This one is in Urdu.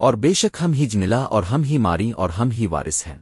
اور بے شک ہم ہی جنلا اور ہم ہی ماری اور ہم ہی وارث ہیں۔